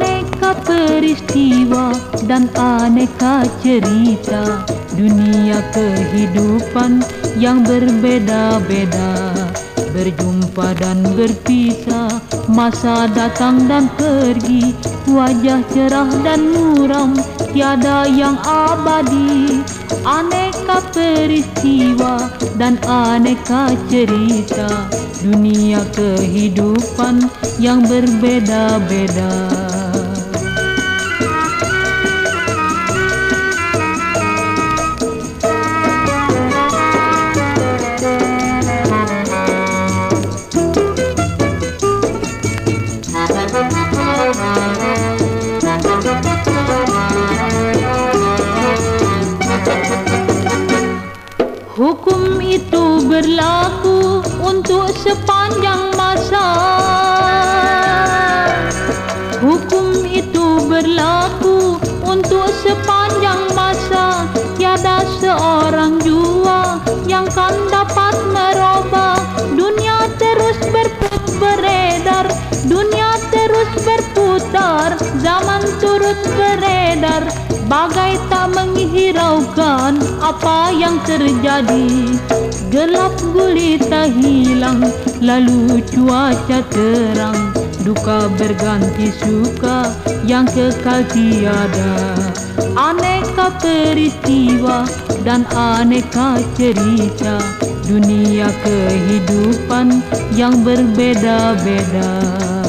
aneka peristiwa dan aneka cerita. Dunia kehidupan yang berbeda-beda. Berjumpa dan berpisah masa datang dan pergi. Wajah cerah dan muram tiada yang abadi. Aneka peristiwa dan aneka cerita. Dunia kehidupan yang berbeda-beda. Berlaku untuk sepanjang masa. Hukum itu berlaku untuk sepanjang masa. Tiada seorang jua yang kan dapat merubah. Dunia terus berput beredar Dunia terus berputar. Zaman turut beredar Bagai tak menghiraukan apa yang terjadi? Gelap gulita hilang lalu cuaca terang. Duka berganti suka yang kekal tiada. Aneka peristiwa dan aneka cerita. Dunia kehidupan yang berbeda-beda